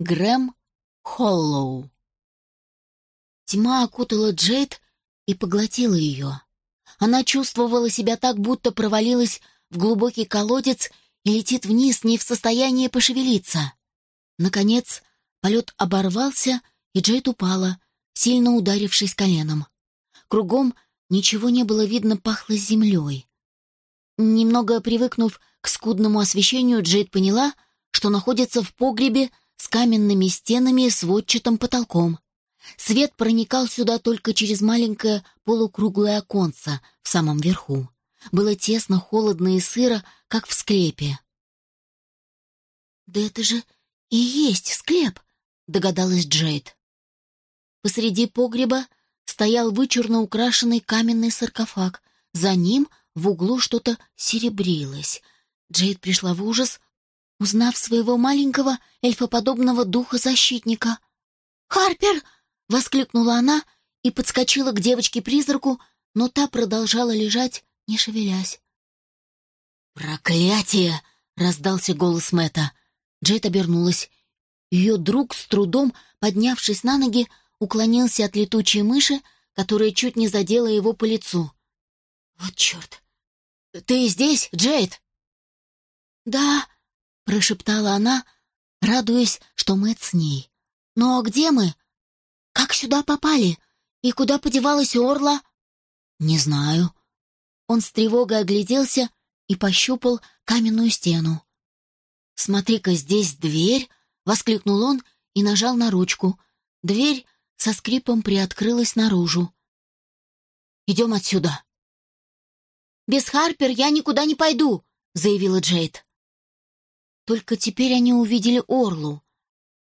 Грэм Холлоу. Тьма окутала Джейд и поглотила ее. Она чувствовала себя так, будто провалилась в глубокий колодец и летит вниз, не в состоянии пошевелиться. Наконец, полет оборвался, и Джейд упала, сильно ударившись коленом. Кругом ничего не было видно, пахло землей. Немного привыкнув к скудному освещению, Джейд поняла, что находится в погребе с каменными стенами и сводчатым потолком. Свет проникал сюда только через маленькое полукруглое оконце в самом верху. Было тесно, холодно и сыро, как в склепе. «Да это же и есть склеп!» — догадалась Джейд. Посреди погреба стоял вычурно украшенный каменный саркофаг. За ним в углу что-то серебрилось. Джейд пришла в ужас, узнав своего маленького эльфоподобного духа-защитника. «Харпер!» — воскликнула она и подскочила к девочке-призраку, но та продолжала лежать, не шевелясь. «Проклятие!» — раздался голос Мэтта. Джейд обернулась. Ее друг, с трудом поднявшись на ноги, уклонился от летучей мыши, которая чуть не задела его по лицу. «Вот черт! Ты здесь, Джейд?» «Да», — прошептала она, радуясь, что Мэтт с ней. «Но где мы? Как сюда попали? И куда подевалась Орла?» «Не знаю». Он с тревогой огляделся и пощупал каменную стену. «Смотри-ка, здесь дверь!» — воскликнул он и нажал на ручку. Дверь со скрипом приоткрылась наружу. «Идем отсюда!» «Без Харпер я никуда не пойду!» — заявила Джейд. Только теперь они увидели Орлу.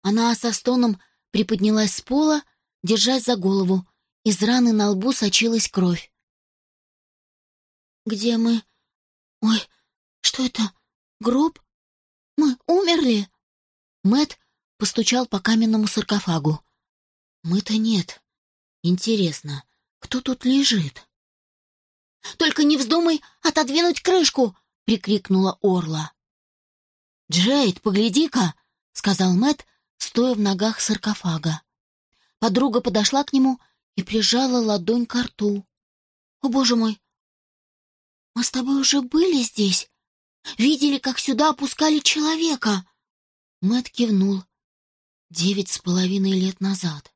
Она со стоном приподнялась с пола, держась за голову. Из раны на лбу сочилась кровь. «Где мы? Ой, что это? Гроб? Мы умерли?» Мэт постучал по каменному саркофагу. «Мы-то нет. Интересно, кто тут лежит?» «Только не вздумай отодвинуть крышку!» — прикрикнула Орла. «Джейд, погляди-ка!» — сказал Мэт, стоя в ногах саркофага. Подруга подошла к нему и прижала ладонь к рту. «О, боже мой! Мы с тобой уже были здесь? Видели, как сюда опускали человека?» Мэт кивнул. «Девять с половиной лет назад».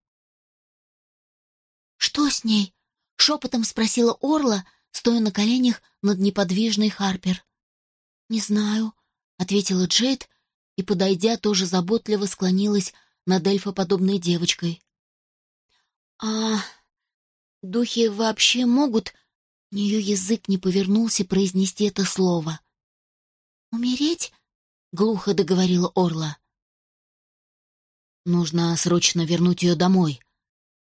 «Что с ней?» — шепотом спросила Орла, стоя на коленях над неподвижной Харпер. «Не знаю», ответила Джейд и, подойдя, тоже заботливо склонилась над эльфоподобной девочкой. «А духи вообще могут...» У нее язык не повернулся произнести это слово. «Умереть?» — глухо договорила Орла. «Нужно срочно вернуть ее домой.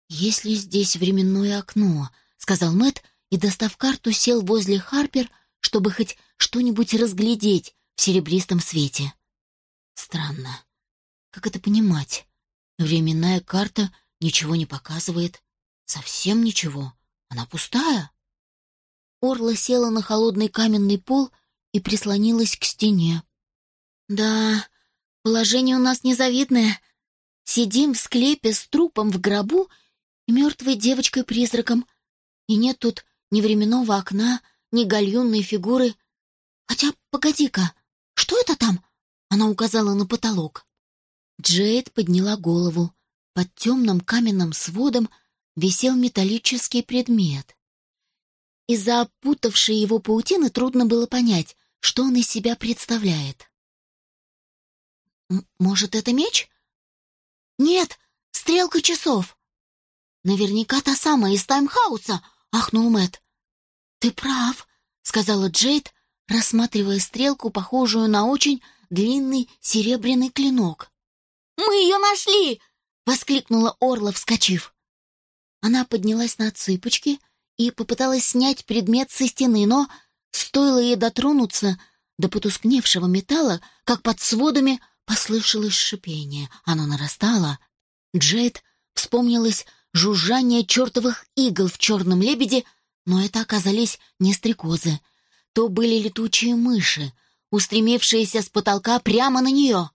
Есть ли здесь временное окно?» — сказал Мэт и, достав карту, сел возле Харпер, чтобы хоть что-нибудь разглядеть в серебристом свете. Странно. Как это понимать? Временная карта ничего не показывает. Совсем ничего. Она пустая. Орла села на холодный каменный пол и прислонилась к стене. «Да, положение у нас незавидное. Сидим в склепе с трупом в гробу и мертвой девочкой-призраком. И нет тут ни временного окна, ни гальюнной фигуры. Хотя, погоди-ка, «Что это там?» — она указала на потолок. Джейд подняла голову. Под темным каменным сводом висел металлический предмет. Из-за опутавшей его паутины трудно было понять, что он из себя представляет. «Может, это меч?» «Нет, стрелка часов!» «Наверняка та самая из таймхауса!» — ахнул Мэтт. «Ты прав», — сказала Джейд, рассматривая стрелку, похожую на очень длинный серебряный клинок. «Мы ее нашли!» — воскликнула Орла, вскочив. Она поднялась на цыпочки и попыталась снять предмет со стены, но стоило ей дотронуться до потускневшего металла, как под сводами послышалось шипение. Оно нарастало. Джейд вспомнилось жужжание чертовых игл в черном лебеде, но это оказались не стрекозы — то были летучие мыши, устремившиеся с потолка прямо на нее.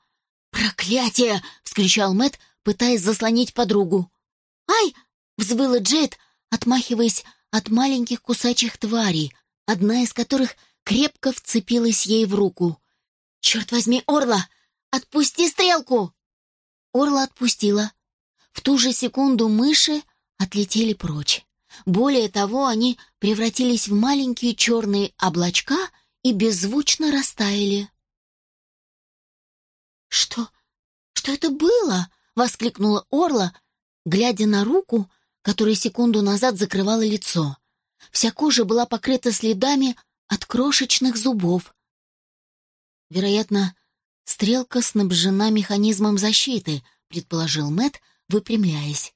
«Проклятие!» — вскричал Мэт, пытаясь заслонить подругу. «Ай!» — взвыла Джейд, отмахиваясь от маленьких кусачих тварей, одна из которых крепко вцепилась ей в руку. «Черт возьми, Орла! Отпусти стрелку!» Орла отпустила. В ту же секунду мыши отлетели прочь. Более того, они превратились в маленькие черные облачка и беззвучно растаяли. «Что? Что это было?» — воскликнула Орла, глядя на руку, которая секунду назад закрывала лицо. Вся кожа была покрыта следами от крошечных зубов. Вероятно, стрелка снабжена механизмом защиты, предположил Мэт, выпрямляясь.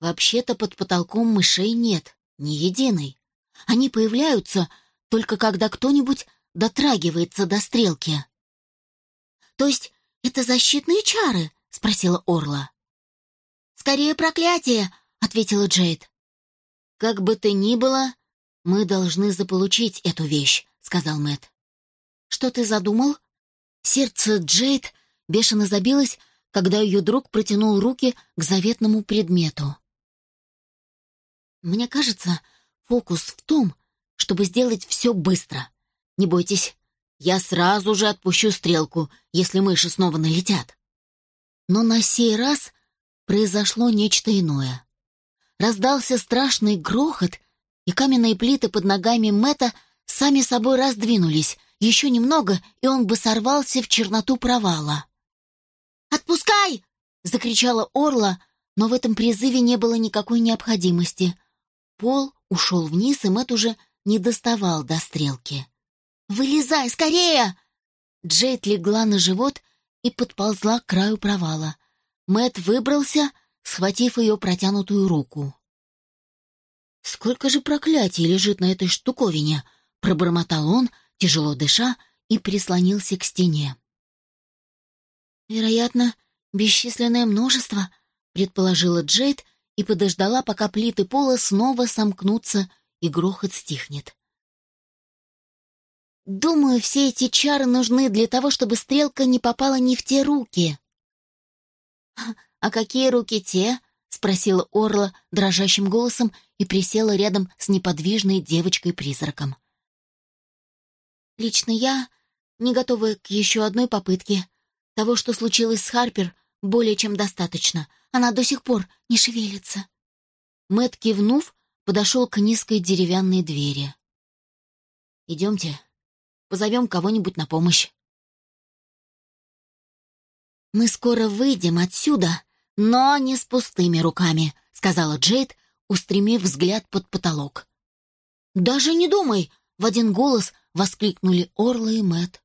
Вообще-то под потолком мышей нет, ни единой. Они появляются только когда кто-нибудь дотрагивается до стрелки. То есть это защитные чары? спросила Орла. Скорее проклятие, ответила Джейд. Как бы то ни было, мы должны заполучить эту вещь, сказал Мэт. Что ты задумал? Сердце Джейд бешено забилось, когда ее друг протянул руки к заветному предмету. Мне кажется, фокус в том, чтобы сделать все быстро. Не бойтесь, я сразу же отпущу стрелку, если мыши снова налетят. Но на сей раз произошло нечто иное. Раздался страшный грохот, и каменные плиты под ногами Мэтта сами собой раздвинулись. Еще немного, и он бы сорвался в черноту провала. «Отпускай!» — закричала Орла, но в этом призыве не было никакой необходимости. Пол ушел вниз, и Мэт уже не доставал до стрелки. «Вылезай, скорее!» Джейд легла на живот и подползла к краю провала. Мэт выбрался, схватив ее протянутую руку. «Сколько же проклятий лежит на этой штуковине!» — пробормотал он, тяжело дыша, и прислонился к стене. «Вероятно, бесчисленное множество», — предположила Джейд и подождала, пока плиты пола снова сомкнутся и грохот стихнет. «Думаю, все эти чары нужны для того, чтобы стрелка не попала не в те руки». «А какие руки те?» — спросила Орла дрожащим голосом и присела рядом с неподвижной девочкой-призраком. «Лично я не готова к еще одной попытке. Того, что случилось с Харпер, более чем достаточно. Она до сих пор не шевелится». Мэт кивнув, подошел к низкой деревянной двери. «Идемте, позовем кого-нибудь на помощь». «Мы скоро выйдем отсюда, но не с пустыми руками», — сказала Джейд, устремив взгляд под потолок. «Даже не думай!» — в один голос воскликнули Орла и Мэт.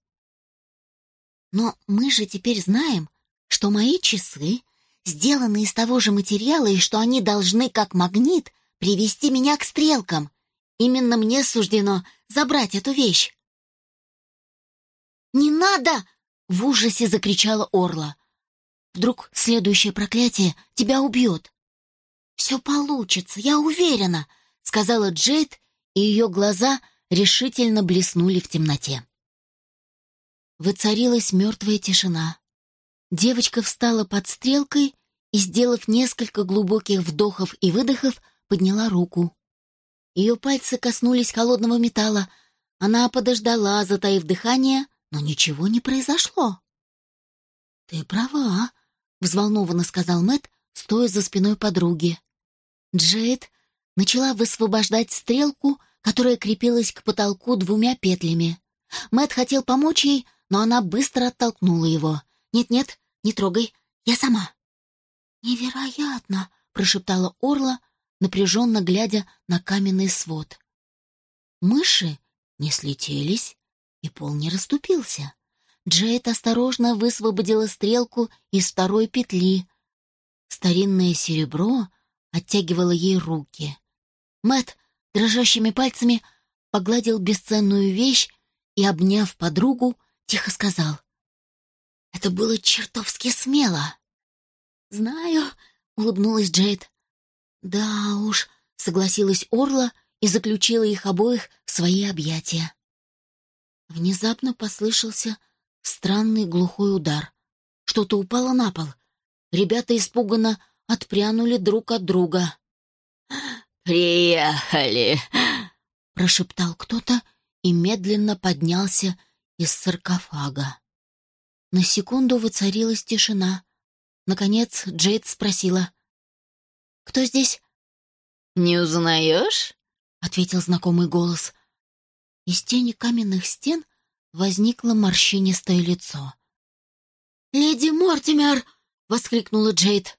«Но мы же теперь знаем, что мои часы сделаны из того же материала и что они должны, как магнит, привести меня к стрелкам. Именно мне суждено забрать эту вещь». «Не надо!» — в ужасе закричала Орла. «Вдруг следующее проклятие тебя убьет?» «Все получится, я уверена», — сказала Джейд, и ее глаза решительно блеснули в темноте. Воцарилась мертвая тишина. Девочка встала под стрелкой и, сделав несколько глубоких вдохов и выдохов, подняла руку. Ее пальцы коснулись холодного металла. Она подождала, затаив дыхание, но ничего не произошло. «Ты права», — взволнованно сказал Мэт, стоя за спиной подруги. Джейд начала высвобождать стрелку, которая крепилась к потолку двумя петлями. Мэт хотел помочь ей, но она быстро оттолкнула его. «Нет-нет, не трогай, я сама». «Невероятно!» — прошептала Орла, напряженно глядя на каменный свод. Мыши не слетелись, и пол не расступился. Джейд осторожно высвободила стрелку из второй петли. Старинное серебро оттягивало ей руки. Мэт дрожащими пальцами погладил бесценную вещь и, обняв подругу, тихо сказал. «Это было чертовски смело!» «Знаю», — улыбнулась Джейд. «Да уж», — согласилась Орла и заключила их обоих в свои объятия. Внезапно послышался странный глухой удар. Что-то упало на пол. Ребята испуганно отпрянули друг от друга. «Приехали!» — прошептал кто-то и медленно поднялся из саркофага. На секунду воцарилась тишина. Наконец Джейд спросила. «Кто здесь?» «Не узнаешь?» — ответил знакомый голос. Из тени каменных стен возникло морщинистое лицо. «Леди Мортимер!» — воскликнула Джейд.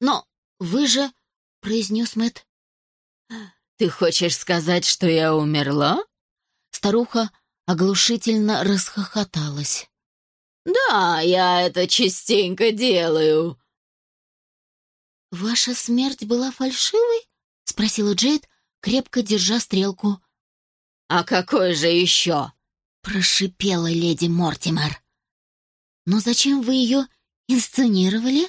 «Но вы же...» — произнес Мэтт. «Ты хочешь сказать, что я умерла?» Старуха оглушительно расхохоталась. «Да, я это частенько делаю». «Ваша смерть была фальшивой?» — спросила Джейд, крепко держа стрелку. «А какой же еще?» — прошипела леди Мортимер. «Но зачем вы ее инсценировали?»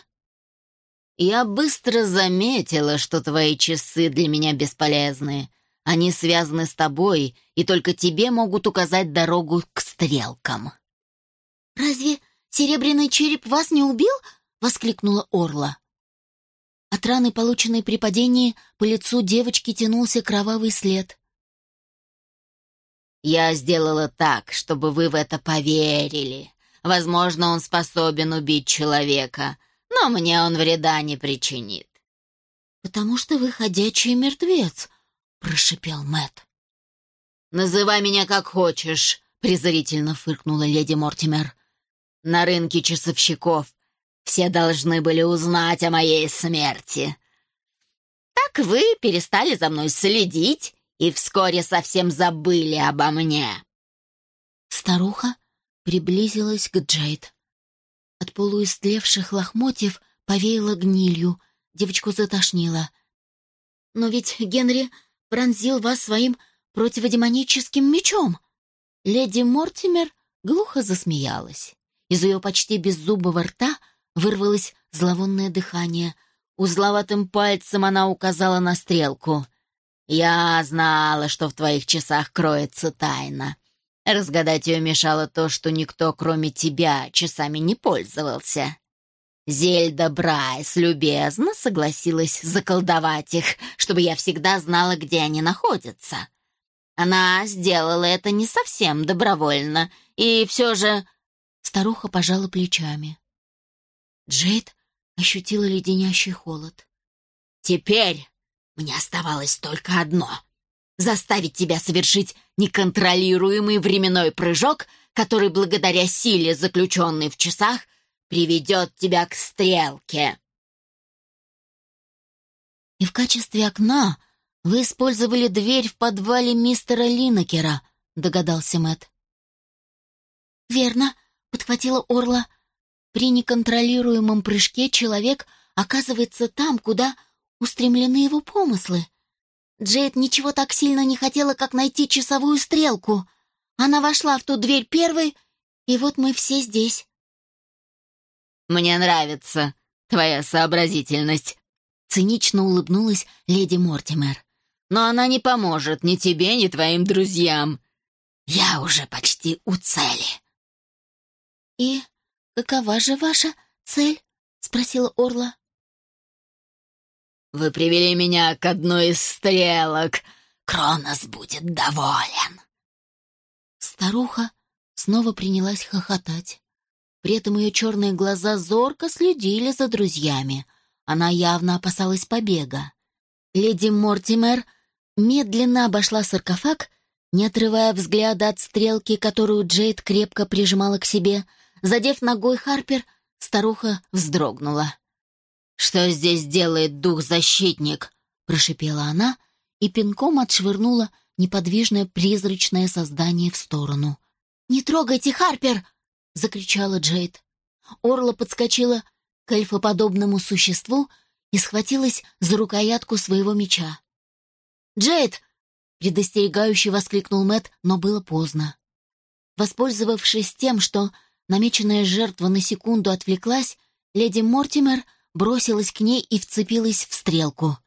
«Я быстро заметила, что твои часы для меня бесполезны. Они связаны с тобой, и только тебе могут указать дорогу к стрелкам». «Разве серебряный череп вас не убил?» — воскликнула Орла. От раны, полученной при падении, по лицу девочки тянулся кровавый след. «Я сделала так, чтобы вы в это поверили. Возможно, он способен убить человека, но мне он вреда не причинит». «Потому что вы ходячий мертвец», — прошипел Мэт. «Называй меня как хочешь», — презрительно фыркнула леди Мортимер. «На рынке часовщиков все должны были узнать о моей смерти. Так вы перестали за мной следить и вскоре совсем забыли обо мне». Старуха приблизилась к Джейд. От полуистлевших лохмотьев повеяло гнилью, девочку затошнило. «Но ведь Генри пронзил вас своим противодемоническим мечом!» Леди Мортимер глухо засмеялась. Из ее почти беззубого рта вырвалось зловонное дыхание. Узловатым пальцем она указала на стрелку. «Я знала, что в твоих часах кроется тайна. Разгадать ее мешало то, что никто, кроме тебя, часами не пользовался. Зельда Брайс любезно согласилась заколдовать их, чтобы я всегда знала, где они находятся. Она сделала это не совсем добровольно, и все же...» Старуха пожала плечами. Джейд ощутила леденящий холод. «Теперь мне оставалось только одно — заставить тебя совершить неконтролируемый временной прыжок, который благодаря силе, заключенной в часах, приведет тебя к стрелке. И в качестве окна вы использовали дверь в подвале мистера Линнекера, догадался Мэт. Верно, подхватила Орла. При неконтролируемом прыжке человек оказывается там, куда устремлены его помыслы. Джейд ничего так сильно не хотела, как найти часовую стрелку. Она вошла в ту дверь первой, и вот мы все здесь. «Мне нравится твоя сообразительность», — цинично улыбнулась леди Мортимер. «Но она не поможет ни тебе, ни твоим друзьям. Я уже почти у цели». «И какова же ваша цель?» — спросила Орла. Вы привели меня к одной из стрелок. Кронос будет доволен. Старуха снова принялась хохотать. При этом ее черные глаза зорко следили за друзьями. Она явно опасалась побега. Леди Мортимер медленно обошла саркофаг, не отрывая взгляда от стрелки, которую Джейд крепко прижимала к себе. Задев ногой Харпер, старуха вздрогнула. «Что здесь делает дух-защитник?» — прошипела она и пинком отшвырнула неподвижное призрачное создание в сторону. «Не трогайте, Харпер!» — закричала Джейд. Орла подскочила к эльфоподобному существу и схватилась за рукоятку своего меча. «Джейд!» — предостерегающе воскликнул Мэт, но было поздно. Воспользовавшись тем, что намеченная жертва на секунду отвлеклась, леди Мортимер бросилась к ней и вцепилась в стрелку.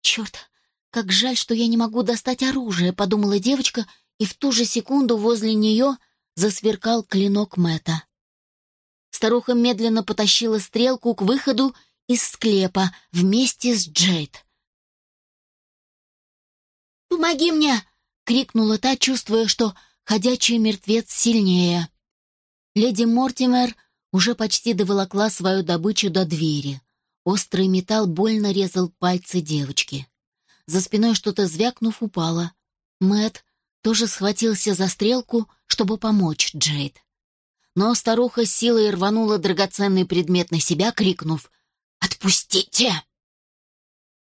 «Черт, как жаль, что я не могу достать оружие», — подумала девочка, и в ту же секунду возле нее засверкал клинок Мэта. Старуха медленно потащила стрелку к выходу из склепа вместе с Джейд. «Помоги мне!» — крикнула та, чувствуя, что ходячий мертвец сильнее. Леди Мортимер уже почти доволокла свою добычу до двери. Острый металл больно резал пальцы девочки. За спиной что-то звякнув упало. Мэт тоже схватился за стрелку, чтобы помочь Джейд. Но старуха силой рванула драгоценный предмет на себя, крикнув «Отпустите!»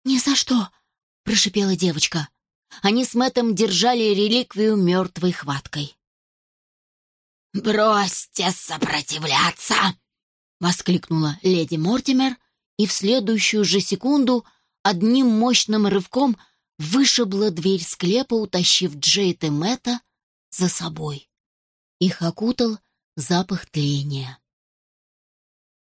«Ни за что!» — прошипела девочка. Они с Мэттом держали реликвию мертвой хваткой. «Бросьте сопротивляться!» — воскликнула леди Мортимер, и в следующую же секунду одним мощным рывком вышибла дверь склепа, утащив Джейт и Мэтта за собой. Их окутал запах тления.